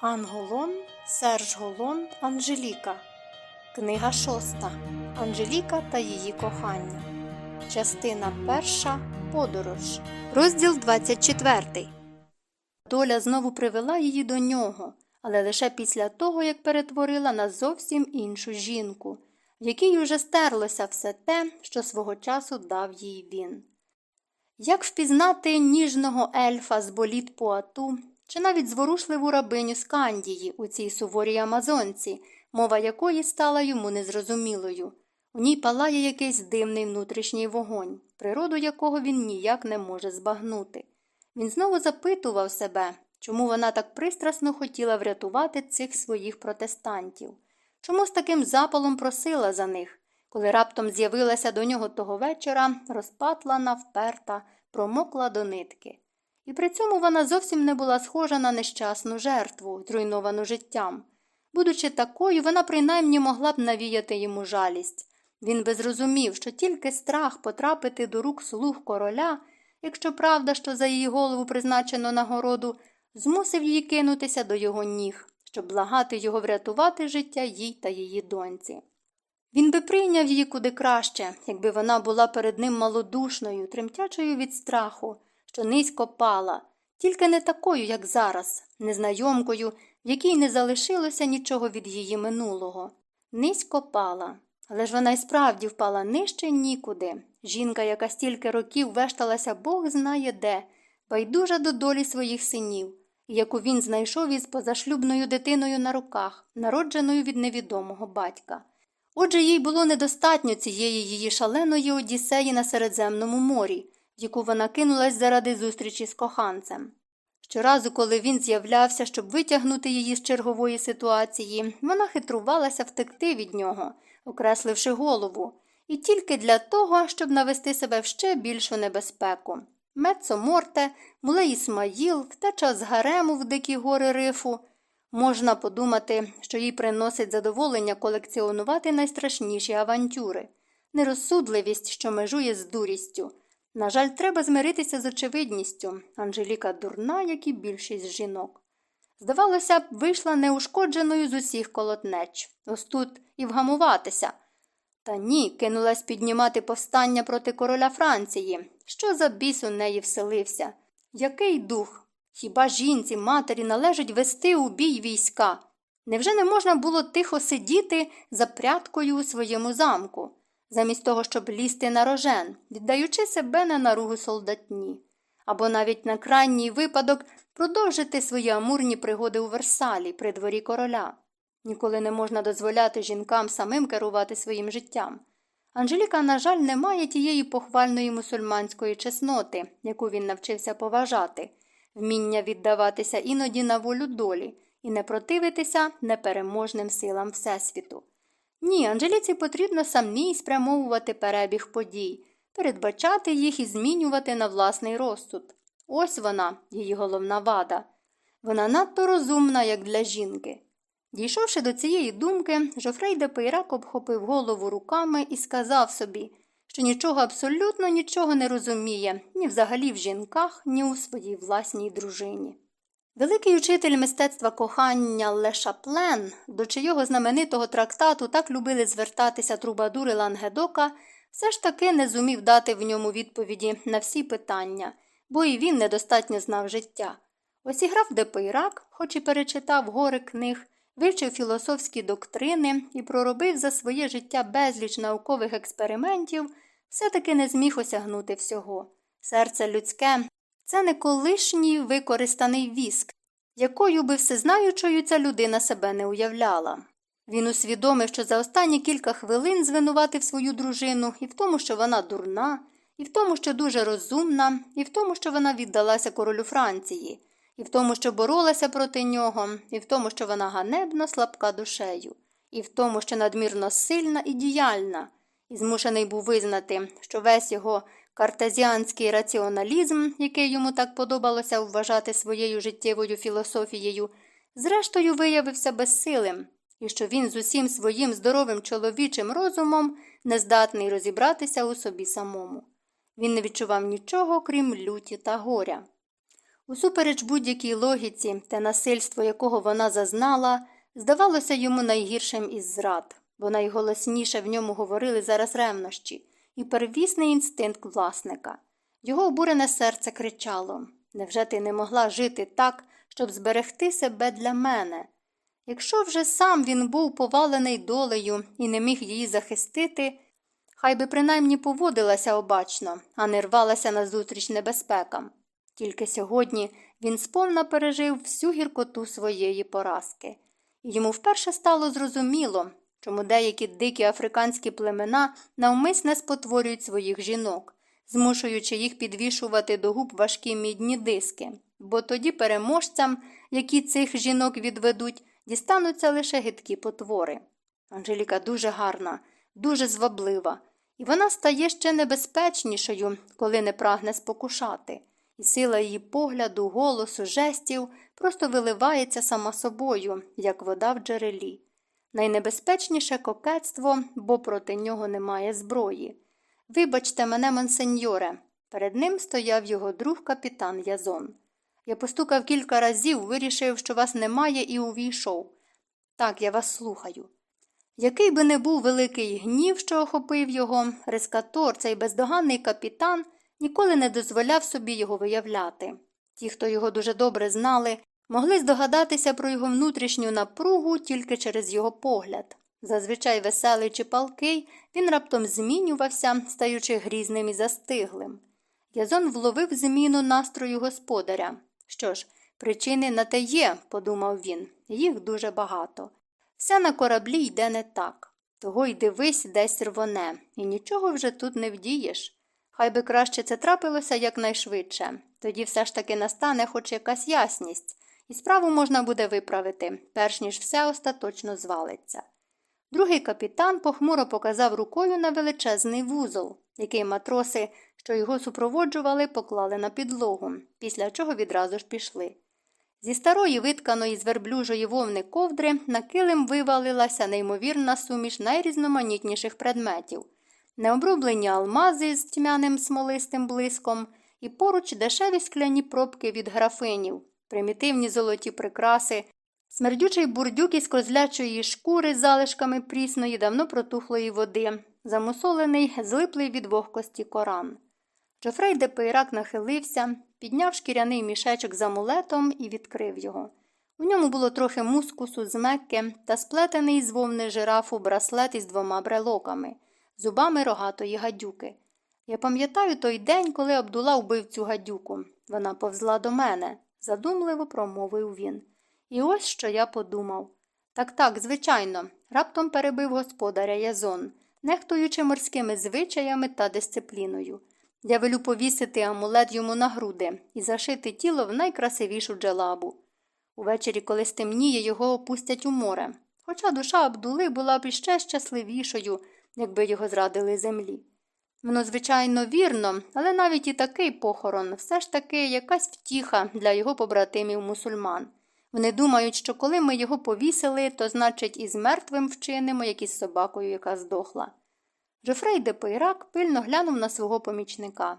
Анголон, Серж Голон, Анжеліка. Книга шоста. Анжеліка та її кохання. Частина перша. Подорож. Розділ 24. Доля знову привела її до нього, але лише після того, як перетворила на зовсім іншу жінку, в якій уже стерлося все те, що свого часу дав їй він. Як впізнати ніжного ельфа з боліт Пуату, чи навіть зворушливу рабиню з Кандії у цій суворій амазонці, мова якої стала йому незрозумілою. У ній палає якийсь дивний внутрішній вогонь, природу якого він ніяк не може збагнути. Він знову запитував себе, чому вона так пристрасно хотіла врятувати цих своїх протестантів, чому з таким запалом просила за них, коли раптом з'явилася до нього того вечора розпатлана, вперта, промокла до нитки. І при цьому вона зовсім не була схожа на нещасну жертву, зруйновану життям. Будучи такою, вона принаймні могла б навіяти йому жалість. Він би зрозумів, що тільки страх потрапити до рук слуг короля, якщо правда, що за її голову призначено нагороду, змусив її кинутися до його ніг, щоб благати його врятувати життя їй та її доньці. Він би прийняв її куди краще, якби вона була перед ним малодушною, тремтячою від страху, що низько пала, тільки не такою, як зараз, незнайомкою, в якій не залишилося нічого від її минулого. Низько пала. Але ж вона й справді впала нижче нікуди. Жінка, яка стільки років вешталася Бог знає де, байдужа до долі своїх синів, яку він знайшов із позашлюбною дитиною на руках, народженою від невідомого батька. Отже, їй було недостатньо цієї її шаленої одіссеї на Середземному морі, яку вона кинулась заради зустрічі з коханцем. Щоразу, коли він з'являвся, щоб витягнути її з чергової ситуації, вона хитрувалася втекти від нього, окресливши голову, і тільки для того, щоб навести себе в ще більшу небезпеку. Мецо Морте, Мулей Ісмаїл, втеча з гарему в дикі гори рифу. Можна подумати, що їй приносить задоволення колекціонувати найстрашніші авантюри, нерозсудливість, що межує з дурістю. На жаль, треба змиритися з очевидністю. Анжеліка дурна, як і більшість жінок. Здавалося б, вийшла неушкодженою з усіх колотнеч. Ось тут і вгамуватися. Та ні, кинулась піднімати повстання проти короля Франції. Що за біс у неї вселився? Який дух? Хіба жінці, матері належить вести у бій війська? Невже не можна було тихо сидіти за прядкою у своєму замку, замість того, щоб лізти на рожен, віддаючи себе на наругу солдатні, або навіть на крайній випадок продовжити свої амурні пригоди у Версалі при дворі короля? Ніколи не можна дозволяти жінкам самим керувати своїм життям. Анжеліка, на жаль, не має тієї похвальної мусульманської чесноти, яку він навчився поважати вміння віддаватися іноді на волю долі і не противитися непереможним силам Всесвіту. Ні, Анжеліці потрібно самій спрямовувати перебіг подій, передбачати їх і змінювати на власний розсуд. Ось вона, її головна вада. Вона надто розумна, як для жінки. Дійшовши до цієї думки, Жофрей де Пейрак обхопив голову руками і сказав собі, що нічого абсолютно нічого не розуміє ні взагалі в жінках, ні у своїй власній дружині. Великий учитель мистецтва кохання Ле Шаплен, до чийого знаменитого трактату так любили звертатися трубадури Лангедока, все ж таки не зумів дати в ньому відповіді на всі питання, бо і він недостатньо знав життя. Ось і граф де Пейрак, хоч і перечитав гори книг, вивчив філософські доктрини і проробив за своє життя безліч наукових експериментів, все-таки не зміг осягнути всього. Серце людське це не колишній використаний віск, якою би всезнаючою ця людина себе не уявляла. Він усвідомив, що за останні кілька хвилин звинуватив свою дружину і в тому, що вона дурна, і в тому, що дуже розумна, і в тому, що вона віддалася королю Франції, і в тому, що боролася проти нього, і в тому, що вона ганебно слабка душею, і в тому, що надмірно сильна і діяльна, і змушений був визнати, що весь його картезіанський раціоналізм, який йому так подобалося вважати своєю життєвою філософією, зрештою виявився безсилим, і що він з усім своїм здоровим чоловічим розумом не здатний розібратися у собі самому. Він не відчував нічого, крім люті та горя. Усупереч будь-якій логіці те насильство, якого вона зазнала, здавалося йому найгіршим із зрад, бо найголосніше в ньому говорили зараз ревнощі і первісний інстинкт власника. Його обурене серце кричало Невже ти не могла жити так, щоб зберегти себе для мене? Якщо вже сам він був повалений долею і не міг її захистити, хай би принаймні поводилася обачно, а не рвалася назустріч небезпекам. Тільки сьогодні він сповна пережив всю гіркоту своєї поразки, йому вперше стало зрозуміло, чому деякі дикі африканські племена навмисне спотворюють своїх жінок, змушуючи їх підвішувати до губ важкі мідні диски, бо тоді переможцям, які цих жінок відведуть, дістануться лише гидкі потвори. Анжеліка дуже гарна, дуже зваблива, і вона стає ще небезпечнішою, коли не прагне спокушати, і сила її погляду, голосу, жестів просто виливається сама собою, як вода в джерелі. Найнебезпечніше кокетство, бо проти нього немає зброї. Вибачте мене, монсеньоре. Перед ним стояв його друг капітан Язон. Я постукав кілька разів, вирішив, що вас немає, і увійшов. Так, я вас слухаю. Який би не був великий гнів, що охопив його, рескатор, цей бездоганний капітан, ніколи не дозволяв собі його виявляти. Ті, хто його дуже добре знали, могли здогадатися про його внутрішню напругу тільки через його погляд. Зазвичай веселий чи палкий, він раптом змінювався, стаючи грізним і застиглим. Язон вловив зміну настрою господаря. Що ж, причини на те є, подумав він, їх дуже багато. Все на кораблі йде не так. Того й дивись, десь рвоне, і нічого вже тут не вдієш. Хай би краще це трапилося якнайшвидше. Тоді все ж таки настане хоч якась ясність, і справу можна буде виправити, перш ніж все остаточно звалиться. Другий капітан похмуро показав рукою на величезний вузол, який матроси, що його супроводжували, поклали на підлогу, після чого відразу ж пішли. Зі старої витканої з верблюжої вовни ковдри на килим вивалилася неймовірна суміш найрізноманітніших предметів, необрублені алмази з тьмяним смолистим блиском і поруч дешеві скляні пробки від графинів, примітивні золоті прикраси, смердючий бурдюк із козлячої шкури з залишками прісної, давно протухлої води, замусолений, злиплий від вогкості коран. Джофрей де нахилився, підняв шкіряний мішечок з амулетом і відкрив його. У ньому було трохи мускусу з мекки та сплетений з вовни жирафу браслет із двома брелоками, зубами рогатої гадюки. Я пам'ятаю той день, коли Абдула вбив цю гадюку. Вона повзла до мене, задумливо промовив він. І ось що я подумав. Так так, звичайно, раптом перебив господаря Язон, нехтуючи морськими звичаями та дисципліною. Я велю повісити амулет йому на груди і зашити тіло в найкрасивішу джелабу. Увечері, коли стемніє, його опустять у море. Хоча душа Абдули була б іще щасливішою, якби його зрадили землі. Воно, звичайно, вірно, але навіть і такий похорон все ж таки якась втіха для його побратимів мусульман. Вони думають, що коли ми його повісили, то значить і з мертвим вчинимо, як із собакою, яка здохла. Жофрей де Пейрак пильно глянув на свого помічника.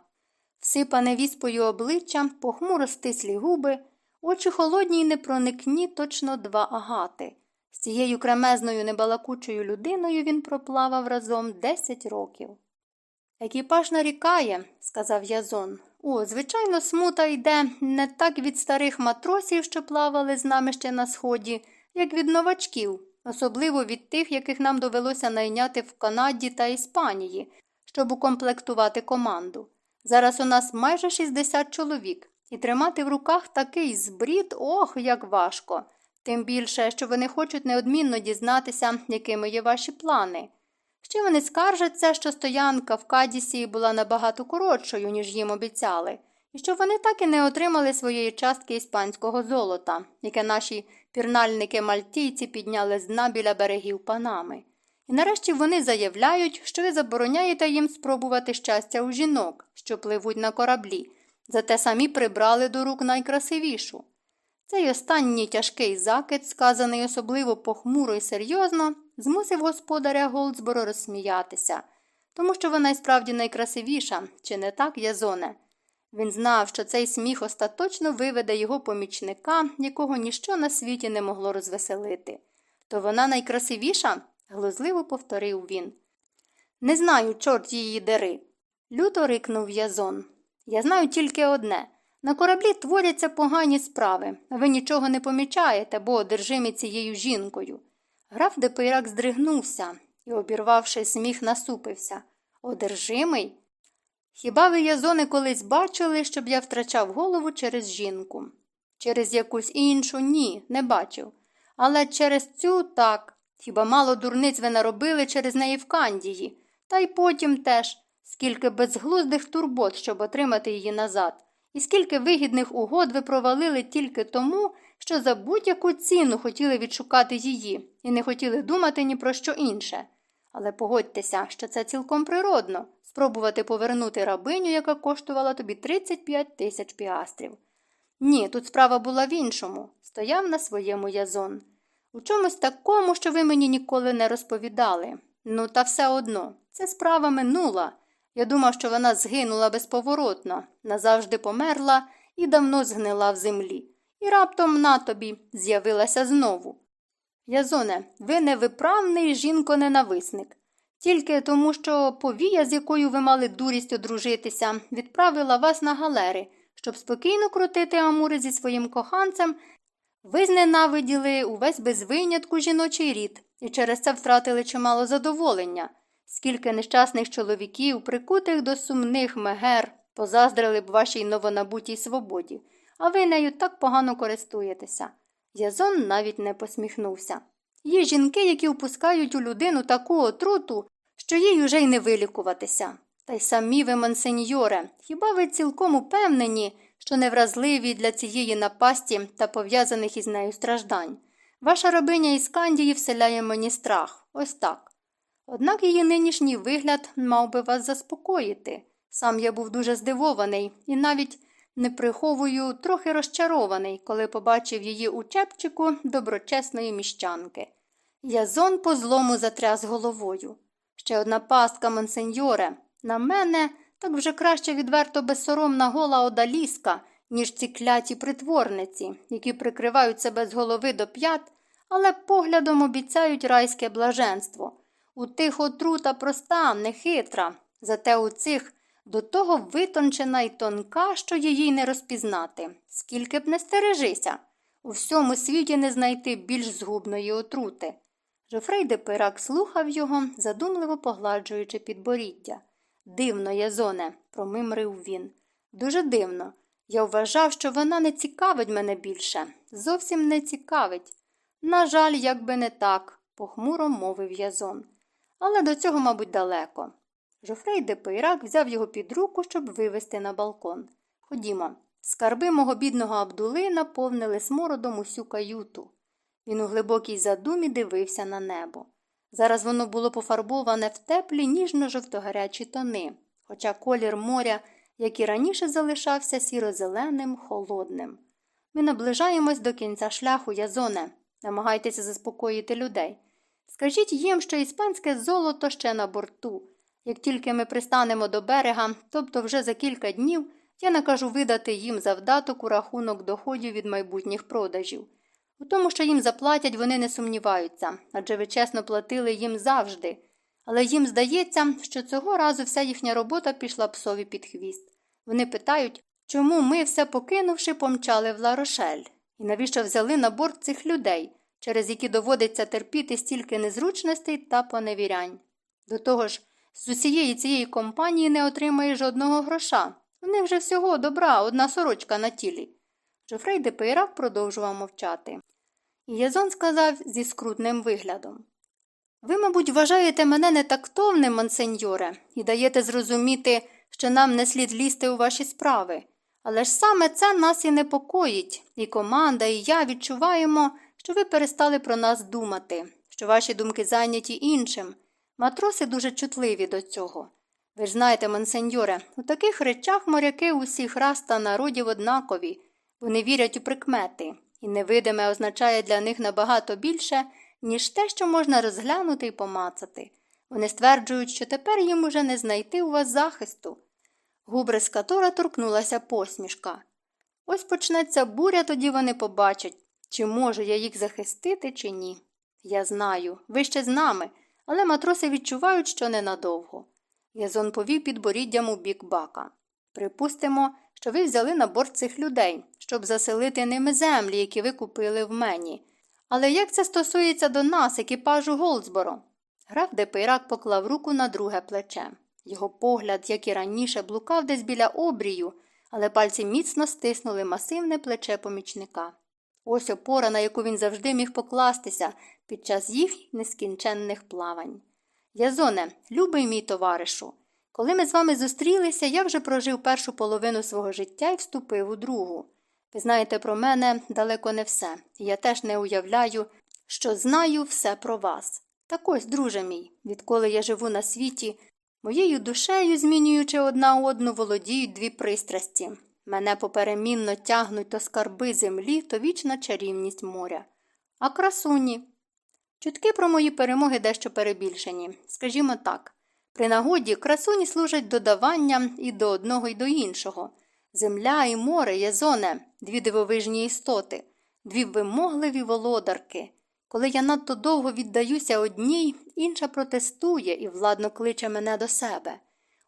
Всипане віспою обличчя, похмуро стислі губи, очі холодні й непроникні точно два агати. З цією кремезною небалакучою людиною він проплавав разом десять років. Екіпаж нарікає, сказав Язон. О, звичайно, смута йде не так від старих матросів, що плавали з нами ще на сході, як від новачків, особливо від тих, яких нам довелося найняти в Канаді та Іспанії, щоб укомплектувати команду. Зараз у нас майже 60 чоловік, і тримати в руках такий збрід, ох, як важко. Тим більше, що вони хочуть неодмінно дізнатися, якими є ваші плани. Ще вони скаржаться, що стоянка в Кадісі була набагато коротшою, ніж їм обіцяли, і що вони так і не отримали своєї частки іспанського золота, яке наші пірнальники мальтійці підняли з дна біля берегів Панами. І нарешті вони заявляють, що ви забороняєте їм спробувати щастя у жінок, що пливуть на кораблі, зате самі прибрали до рук найкрасивішу. Цей останній тяжкий закид, сказаний особливо похмуро і серйозно, змусив господаря Голдсборо розсміятися, тому що вона й справді найкрасивіша, чи не так, Язоне? Він знав, що цей сміх остаточно виведе його помічника, якого ніщо на світі не могло розвеселити. То вона найкрасивіша? глузливо повторив він. Не знаю, чорт її дери. Люто рикнув Язон. Я знаю тільки одне на кораблі творяться погані справи, ви нічого не помічаєте, бо одержимі цією жінкою. Граф Депейрак здригнувся і, обірвавши сміх, насупився. Одержимий? Хіба ви, Язоне, колись бачили, щоб я втрачав голову через жінку? Через якусь іншу ні, не бачив. Але через цю так. Хіба мало дурниць ви наробили через неї в Кандії, та й потім теж, скільки безглуздих турбот, щоб отримати її назад, і скільки вигідних угод ви провалили тільки тому, що за будь-яку ціну хотіли відшукати її і не хотіли думати ні про що інше. Але погодьтеся, що це цілком природно спробувати повернути рабиню, яка коштувала тобі 35 тисяч піастрів. Ні, тут справа була в іншому, стояв на своєму язон. У чомусь такому, що ви мені ніколи не розповідали. Ну, та все одно, це справа минула. Я думав, що вона згинула безповоротно, назавжди померла і давно згнила в землі. І раптом на тобі з'явилася знову. Язоне, ви невиправний жінко-ненависник. Тільки тому, що повія, з якою ви мали дурість одружитися, відправила вас на галери, щоб спокійно крутити амури зі своїм коханцем, ви зненавиділи увесь без винятку жіночий рід і через це втратили чимало задоволення, скільки нещасних чоловіків, прикутих до сумних мегер, позаздрили б вашій новонабутій свободі, а ви нею так погано користуєтеся. Язон навіть не посміхнувся. Є жінки, які впускають у людину таку отруту, що їй уже й не вилікуватися. Та й самі ви, монсеньоре, хіба ви цілком упевнені, що невразливі для цієї напасті та пов'язаних із нею страждань? Ваша рабиня із Кандії вселяє мені страх, ось так. Однак її нинішній вигляд мав би вас заспокоїти. Сам я був дуже здивований і навіть не приховую, трохи розчарований, коли побачив її у чепчику доброчесної міщанки. Язон по злому затряс головою. Ще одна пастка, монсеньоре. На мене так вже краще відверто безсоромна гола одаліска, ніж ці кляті притворниці, які прикривають себе з голови до п'ят, але поглядом обіцяють райське блаженство. У тих отрута проста, нехитра, зате у цих до того витончена й тонка, що її не розпізнати. Скільки б не стережися, у всьому світі не знайти більш згубної отрути. Жофрей де Пирак слухав його, задумливо погладжуючи підборіддя. Дивно, Язоне, промимрив він. Дуже дивно. Я вважав, що вона не цікавить мене більше. Зовсім не цікавить. На жаль, як би не так, похмуро мовив Язон. Але до цього, мабуть, далеко. Жофрей де взяв його під руку, щоб вивести на балкон. Ходімо, скарби мого бідного Абдули наповнили смородом усю каюту. Він у глибокій задумі дивився на небо. Зараз воно було пофарбоване в теплі ніжно-жовтогарячі тони, хоча колір моря, як і раніше залишався сіро-зеленим, холодним. Ми наближаємось до кінця шляху, язоне, намагайтеся заспокоїти людей. Скажіть їм, що іспанське золото ще на борту. Як тільки ми пристанемо до берега, тобто вже за кілька днів, я накажу видати їм завдаток у рахунок доходів від майбутніх продажів. У тому, що їм заплатять, вони не сумніваються, адже ви чесно платили їм завжди. Але їм здається, що цього разу вся їхня робота пішла псові під хвіст. Вони питають, чому ми, все покинувши, помчали в Ларошель, і навіщо взяли на борт цих людей, через які доводиться терпіти стільки незручностей та поневірянь. До того ж, з усієї цієї компанії не отримає жодного гроша. У них же всього добра, одна сорочка на тілі. Жофрей де Пейрак продовжував мовчати. І Язон сказав зі скрутним виглядом Ви, мабуть, вважаєте мене нетактовним, монсеньоре, і даєте зрозуміти, що нам не слід лізти у ваші справи. Але ж саме це нас і непокоїть, і команда, і я відчуваємо, що ви перестали про нас думати, що ваші думки зайняті іншим. Матроси дуже чутливі до цього. Ви ж знаєте, монсеньоре, у таких речах моряки усіх рас та народів однакові, вони вірять у прикмети, і невидиме означає для них набагато більше, ніж те, що можна розглянути і помацати. Вони стверджують, що тепер їм уже не знайти у вас захисту. Губ Рескатора торкнулася посмішка. Ось почнеться буря, тоді вони побачать, чи можу я їх захистити, чи ні. Я знаю, ви ще з нами, але матроси відчувають, що ненадовго. Язон повів підборіддям у бік бака. Припустимо, що ви взяли на борт цих людей, щоб заселити ними землі, які ви купили в Мені. Але як це стосується до нас, екіпажу Голдсборо? Граф Депейрак поклав руку на друге плече. Його погляд, як і раніше, блукав десь біля обрію, але пальці міцно стиснули масивне плече помічника. Ось опора, на яку він завжди міг покластися під час їх нескінченних плавань. Язоне, любий мій товаришу, коли ми з вами зустрілися, я вже прожив першу половину свого життя і вступив у другу. Ви знаєте про мене далеко не все, і я теж не уявляю, що знаю все про вас. Так ось, друже мій, відколи я живу на світі, моєю душею, змінюючи одна одну, володіють дві пристрасті. Мене поперемінно тягнуть то скарби землі, то вічна чарівність моря. А красуні. Чутки про мої перемоги дещо перебільшені. Скажімо так, при нагоді красуні служать додаванням і до одного, і до іншого. Земля і море є зоне, дві дивовижні істоти, дві вимогливі володарки. Коли я надто довго віддаюся одній, інша протестує і владно кличе мене до себе.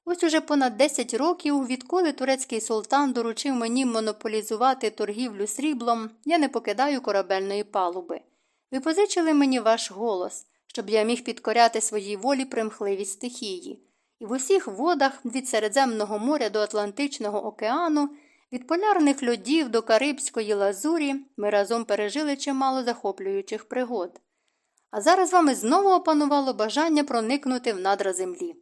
Ось уже понад 10 років, відколи турецький султан доручив мені монополізувати торгівлю сріблом, я не покидаю корабельної палуби. Ви позичили мені ваш голос, щоб я міг підкоряти своїй волі примхливі стихії. І в усіх водах від Середземного моря до Атлантичного океану, від полярних льодів до Карибської лазурі ми разом пережили чимало захоплюючих пригод. А зараз вами знову опанувало бажання проникнути в надра землі.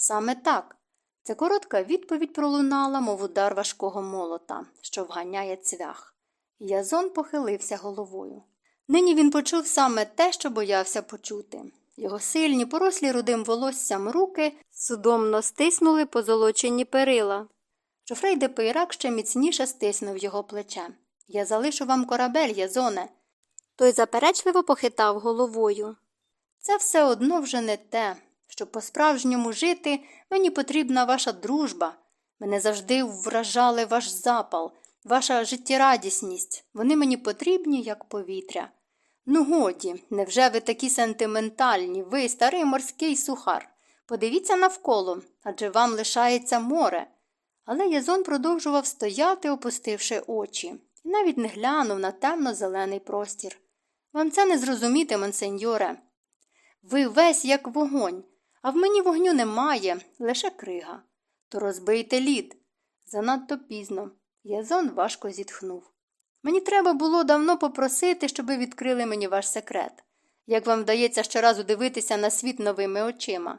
Саме так. Ця коротка відповідь пролунала, мов удар важкого молота, що вганяє цвях. Язон похилився головою. Нині він почув саме те, що боявся почути. Його сильні, порослі рудим волоссям руки судомно стиснули позолочені перила. Жофрей де Пейрак ще міцніше стиснув його плече. Я залишу вам корабель, Язоне. Той заперечливо похитав головою. Це все одно вже не те. Щоб по-справжньому жити, мені потрібна ваша дружба. Мене завжди вражали ваш запал, ваша життєрадісність. Вони мені потрібні, як повітря. Ну, годі, невже ви такі сентиментальні, ви, старий морський сухар? Подивіться навколо, адже вам лишається море. Але Язон продовжував стояти, опустивши очі, і навіть не глянув на темно-зелений простір. Вам це не зрозуміти, монсеньоре. Ви весь як вогонь, а в мені вогню немає, лише крига. То розбийте лід. Занадто пізно. Язон важко зітхнув. Мені треба було давно попросити, щоб відкрили мені ваш секрет. Як вам вдається щоразу дивитися на світ новими очима.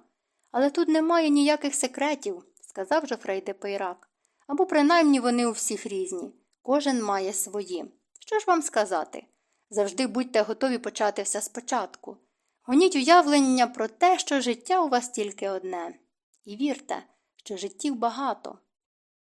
Але тут немає ніяких секретів, сказав Жофрей де Пейрак. Або принаймні вони у всіх різні. Кожен має свої. Що ж вам сказати? Завжди будьте готові почати все спочатку. Гоніть уявлення про те, що життя у вас тільки одне. І вірте, що життів багато.